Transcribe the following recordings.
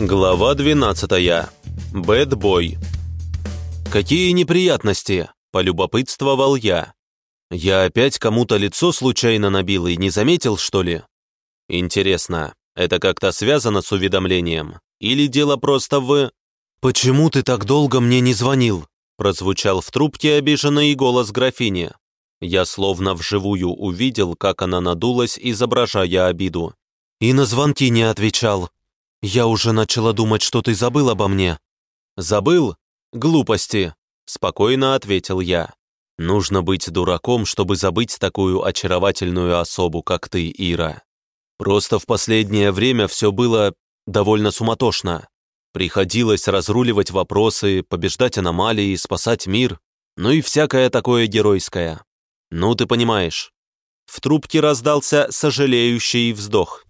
Глава 12. Бэд-бой. «Какие неприятности?» – полюбопытствовал я. «Я опять кому-то лицо случайно набил и не заметил, что ли?» «Интересно, это как-то связано с уведомлением? Или дело просто в...» «Почему ты так долго мне не звонил?» – прозвучал в трубке обиженный голос графини. Я словно вживую увидел, как она надулась, изображая обиду. «И на звонки не отвечал. Я уже начала думать, что ты забыл обо мне». «Забыл? Глупости», — спокойно ответил я. «Нужно быть дураком, чтобы забыть такую очаровательную особу, как ты, Ира. Просто в последнее время все было довольно суматошно. Приходилось разруливать вопросы, побеждать аномалии, спасать мир, ну и всякое такое геройское. Ну, ты понимаешь». В трубке раздался сожалеющий вздох.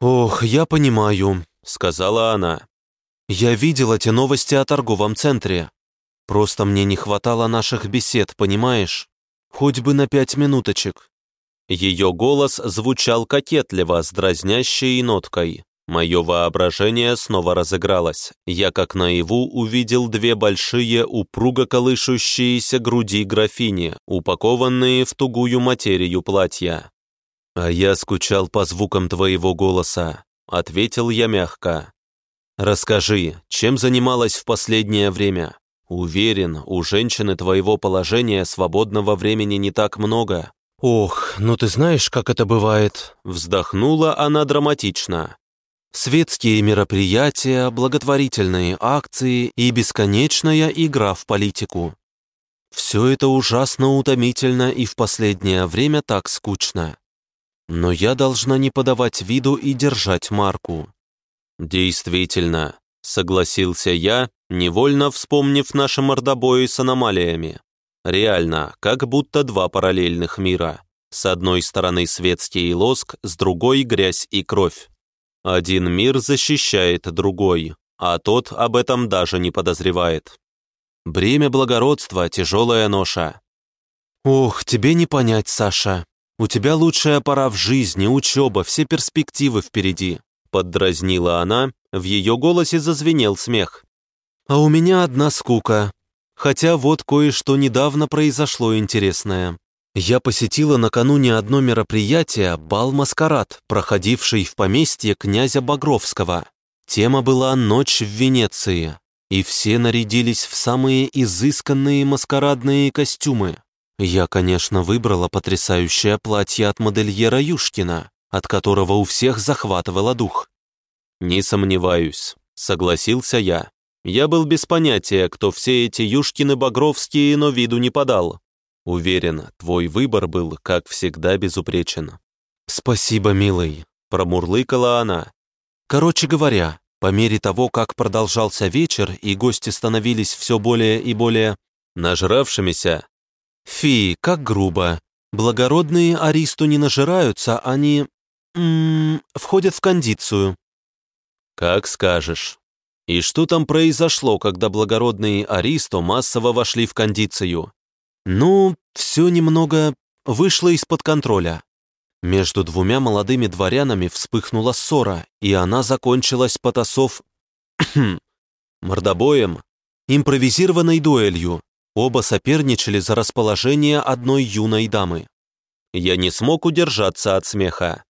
«Ох, я понимаю», — сказала она. «Я видела те новости о торговом центре. Просто мне не хватало наших бесед, понимаешь? Хоть бы на пять минуточек». Ее голос звучал кокетливо, с дразнящей ноткой. Мое воображение снова разыгралось. Я как наяву увидел две большие, упруго колышущиеся груди графини, упакованные в тугую материю платья. А я скучал по звукам твоего голоса, ответил я мягко. «Расскажи, чем занималась в последнее время? Уверен, у женщины твоего положения свободного времени не так много». «Ох, ну ты знаешь, как это бывает», — вздохнула она драматично. «Светские мероприятия, благотворительные акции и бесконечная игра в политику. Все это ужасно утомительно и в последнее время так скучно. Но я должна не подавать виду и держать марку. Действительно, согласился я, невольно вспомнив наши мордобои с аномалиями. Реально, как будто два параллельных мира. С одной стороны светский лоск, с другой грязь и кровь. Один мир защищает другой, а тот об этом даже не подозревает. Бремя благородства — тяжелая ноша. «Ох, тебе не понять, Саша», «У тебя лучшая пора в жизни, учеба, все перспективы впереди», поддразнила она, в ее голосе зазвенел смех. «А у меня одна скука. Хотя вот кое-что недавно произошло интересное. Я посетила накануне одно мероприятие «Бал-маскарад», проходивший в поместье князя Багровского. Тема была «Ночь в Венеции», и все нарядились в самые изысканные маскарадные костюмы. Я, конечно, выбрала потрясающее платье от модельера Юшкина, от которого у всех захватывало дух. «Не сомневаюсь», — согласился я. Я был без понятия, кто все эти Юшкины Багровские, но виду не подал. Уверен, твой выбор был, как всегда, безупречен. «Спасибо, милый», — промурлыкала она. «Короче говоря, по мере того, как продолжался вечер и гости становились все более и более нажравшимися, Фи, как грубо. Благородные аристу не нажираются, они... М -м, входят в кондицию. Как скажешь. И что там произошло, когда благородные аристо массово вошли в кондицию? Ну, все немного вышло из-под контроля. Между двумя молодыми дворянами вспыхнула ссора, и она закончилась потасов... мордобоем, импровизированной дуэлью, Оба соперничали за расположение одной юной дамы. Я не смог удержаться от смеха.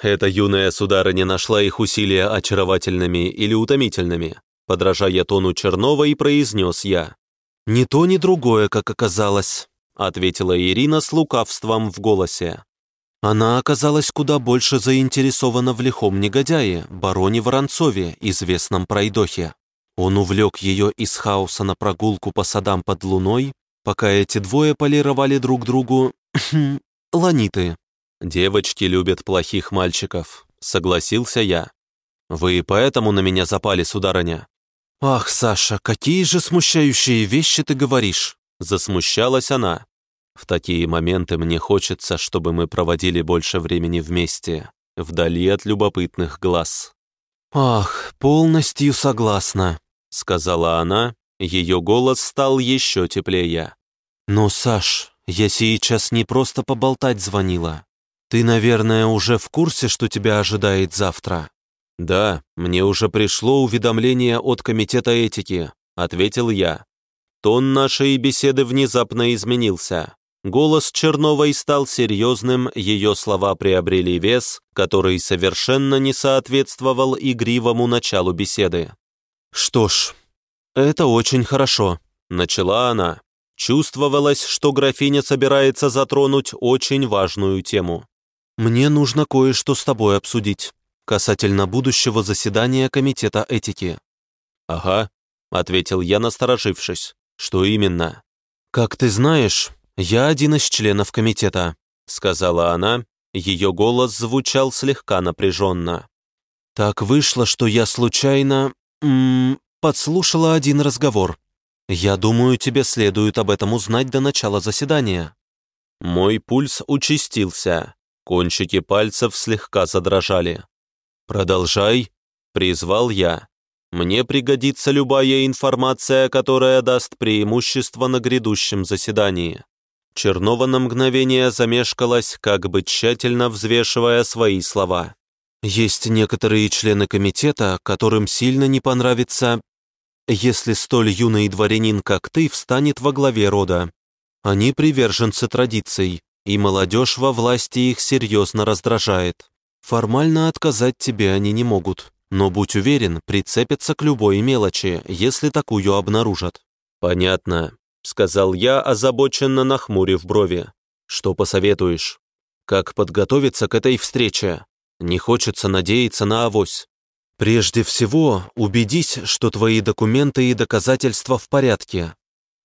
Эта юная сударыня нашла их усилия очаровательными или утомительными, подражая тону Чернова и произнес я. «Ни то, ни другое, как оказалось», ответила Ирина с лукавством в голосе. Она оказалась куда больше заинтересована в лихом негодяе, бароне Воронцове, известном пройдохе. Он увлек ее из хаоса на прогулку по садам под луной, пока эти двое полировали друг другу ланиты. «Девочки любят плохих мальчиков», — согласился я. «Вы поэтому на меня запали, сударыня?» «Ах, Саша, какие же смущающие вещи ты говоришь!» Засмущалась она. «В такие моменты мне хочется, чтобы мы проводили больше времени вместе, вдали от любопытных глаз». «Ах, полностью согласна», — сказала она, ее голос стал еще теплее. «Но, Саш, я сейчас не просто поболтать звонила. Ты, наверное, уже в курсе, что тебя ожидает завтра?» «Да, мне уже пришло уведомление от Комитета этики», — ответил я. Тон нашей беседы внезапно изменился. Голос Черновой стал серьезным, ее слова приобрели вес, который совершенно не соответствовал игривому началу беседы. «Что ж, это очень хорошо», — начала она. Чувствовалось, что графиня собирается затронуть очень важную тему. «Мне нужно кое-что с тобой обсудить касательно будущего заседания Комитета этики». «Ага», — ответил я, насторожившись. «Что именно?» «Как ты знаешь, я один из членов комитета», — сказала она. Ее голос звучал слегка напряженно. «Так вышло, что я случайно... М -м, подслушала один разговор. Я думаю, тебе следует об этом узнать до начала заседания». Мой пульс участился, кончики пальцев слегка задрожали. «Продолжай», — призвал я. «Мне пригодится любая информация, которая даст преимущество на грядущем заседании». Чернова на мгновение замешкалась, как бы тщательно взвешивая свои слова. «Есть некоторые члены комитета, которым сильно не понравится, если столь юный дворянин, как ты, встанет во главе рода. Они приверженцы традиций, и молодежь во власти их серьезно раздражает. Формально отказать тебе они не могут, но будь уверен, прицепятся к любой мелочи, если такую обнаружат». «Понятно», — сказал я, озабоченно нахмурив брови. «Что посоветуешь? Как подготовиться к этой встрече? Не хочется надеяться на авось». «Прежде всего, убедись, что твои документы и доказательства в порядке.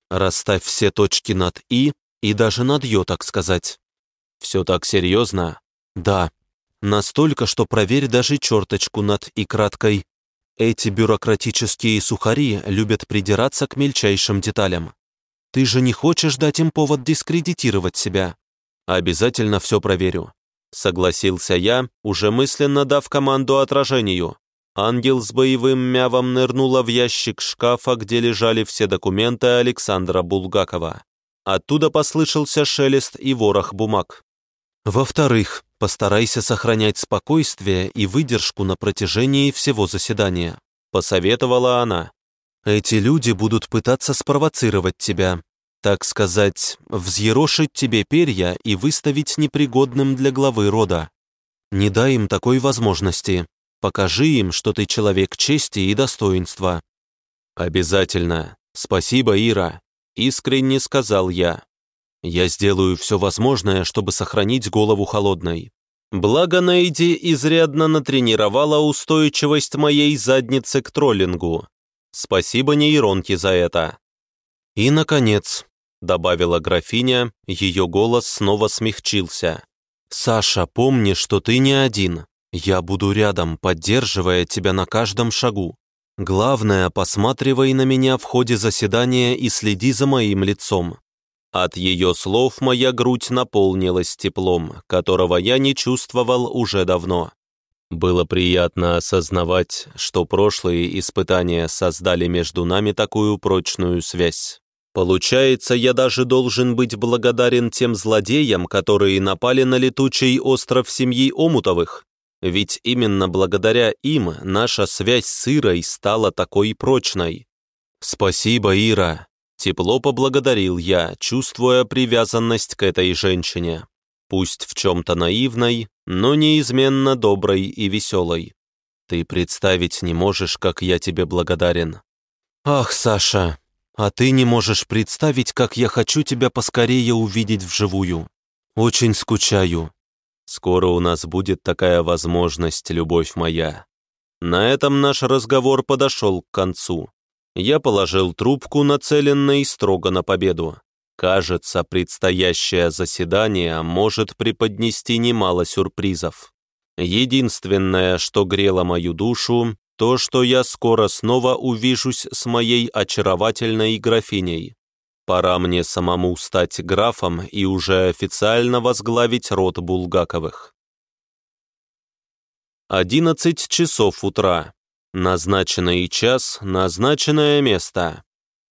Расставь все точки над «и» и даже над «ё», так сказать». «Все так серьезно?» «Да», Настолько, что проверь даже черточку над и краткой. Эти бюрократические сухари любят придираться к мельчайшим деталям. Ты же не хочешь дать им повод дискредитировать себя? Обязательно все проверю. Согласился я, уже мысленно дав команду отражению. Ангел с боевым мявом нырнула в ящик шкафа, где лежали все документы Александра Булгакова. Оттуда послышался шелест и ворох бумаг. Во-вторых, Постарайся сохранять спокойствие и выдержку на протяжении всего заседания», — посоветовала она. «Эти люди будут пытаться спровоцировать тебя, так сказать, взъерошить тебе перья и выставить непригодным для главы рода. Не дай им такой возможности. Покажи им, что ты человек чести и достоинства». «Обязательно. Спасибо, Ира», — искренне сказал я. Я сделаю все возможное, чтобы сохранить голову холодной. Благо Нейди изрядно натренировала устойчивость моей задницы к троллингу. Спасибо нейронке за это. И, наконец, добавила графиня, ее голос снова смягчился. «Саша, помни, что ты не один. Я буду рядом, поддерживая тебя на каждом шагу. Главное, посматривай на меня в ходе заседания и следи за моим лицом. От ее слов моя грудь наполнилась теплом, которого я не чувствовал уже давно. Было приятно осознавать, что прошлые испытания создали между нами такую прочную связь. Получается, я даже должен быть благодарен тем злодеям, которые напали на летучий остров семьи Омутовых. Ведь именно благодаря им наша связь с Ирой стала такой прочной. Спасибо, Ира, Тепло поблагодарил я, чувствуя привязанность к этой женщине. Пусть в чем-то наивной, но неизменно доброй и веселой. Ты представить не можешь, как я тебе благодарен. Ах, Саша, а ты не можешь представить, как я хочу тебя поскорее увидеть вживую. Очень скучаю. Скоро у нас будет такая возможность, любовь моя. На этом наш разговор подошел к концу. Я положил трубку, нацеленной строго на победу. Кажется, предстоящее заседание может преподнести немало сюрпризов. Единственное, что грело мою душу, то, что я скоро снова увижусь с моей очаровательной графиней. Пора мне самому стать графом и уже официально возглавить род Булгаковых. Одиннадцать часов утра. Назначенный час, назначенное место.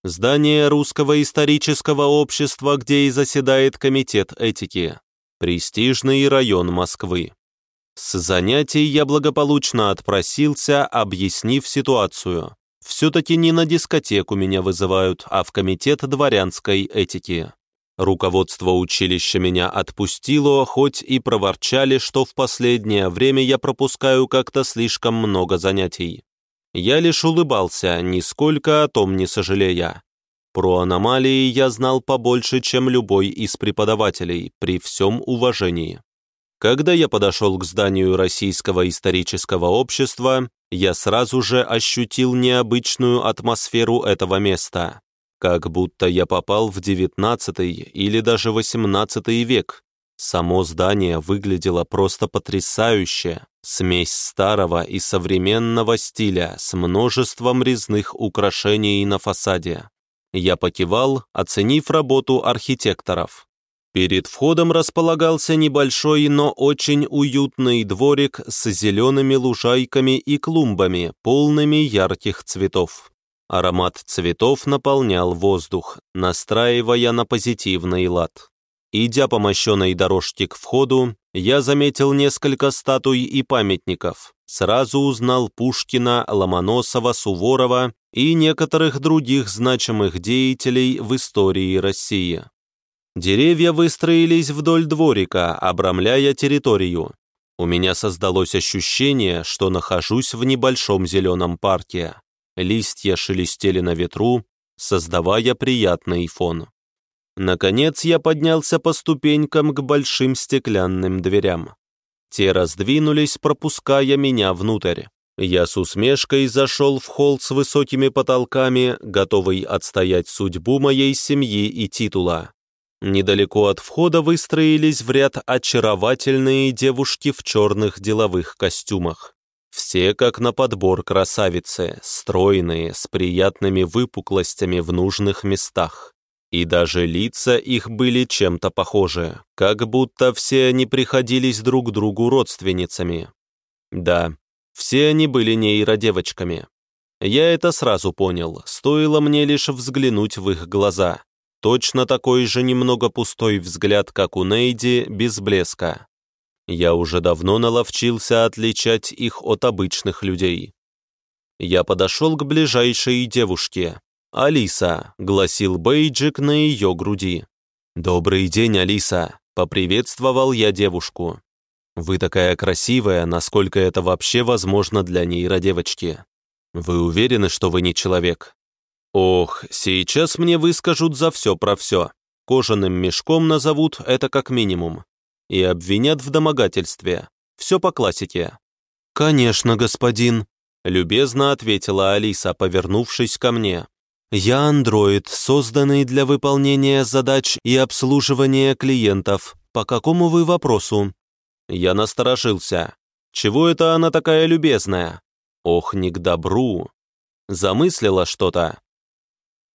Здание Русского исторического общества, где и заседает Комитет этики. Престижный район Москвы. С занятий я благополучно отпросился, объяснив ситуацию. Все-таки не на дискотеку меня вызывают, а в комитет дворянской этики. Руководство училища меня отпустило, хоть и проворчали, что в последнее время я пропускаю как-то слишком много занятий. Я лишь улыбался, нисколько о том не сожалея. Про аномалии я знал побольше, чем любой из преподавателей, при всем уважении. Когда я подошел к зданию Российского исторического общества, я сразу же ощутил необычную атмосферу этого места. Как будто я попал в XIX или даже XVIII век. Само здание выглядело просто потрясающе. Смесь старого и современного стиля с множеством резных украшений на фасаде. Я покивал, оценив работу архитекторов. Перед входом располагался небольшой, но очень уютный дворик с зелеными лужайками и клумбами, полными ярких цветов. Аромат цветов наполнял воздух, настраивая на позитивный лад. Идя по мощенной дорожке к входу, я заметил несколько статуй и памятников. Сразу узнал Пушкина, Ломоносова, Суворова и некоторых других значимых деятелей в истории России. Деревья выстроились вдоль дворика, обрамляя территорию. У меня создалось ощущение, что нахожусь в небольшом зеленом парке листья шелестели на ветру, создавая приятный фон. Наконец я поднялся по ступенькам к большим стеклянным дверям. Те раздвинулись, пропуская меня внутрь. Я с усмешкой зашел в холл с высокими потолками, готовый отстоять судьбу моей семьи и титула. Недалеко от входа выстроились в ряд очаровательные девушки в черных деловых костюмах. Все как на подбор красавицы, стройные, с приятными выпуклостями в нужных местах. И даже лица их были чем-то похожи, как будто все они приходились друг другу родственницами. Да, все они были нейродевочками. Я это сразу понял, стоило мне лишь взглянуть в их глаза. Точно такой же немного пустой взгляд, как у Нейди, без блеска. Я уже давно наловчился отличать их от обычных людей. Я подошел к ближайшей девушке. «Алиса», — гласил бейджик на ее груди. «Добрый день, Алиса», — поприветствовал я девушку. «Вы такая красивая, насколько это вообще возможно для нейродевочки. Вы уверены, что вы не человек?» «Ох, сейчас мне выскажут за все про все. Кожаным мешком назовут это как минимум и обвинят в домогательстве. Все по классике». «Конечно, господин», — любезно ответила Алиса, повернувшись ко мне. «Я андроид, созданный для выполнения задач и обслуживания клиентов. По какому вы вопросу?» Я насторожился. «Чего это она такая любезная?» «Ох, не к добру!» Замыслила что-то.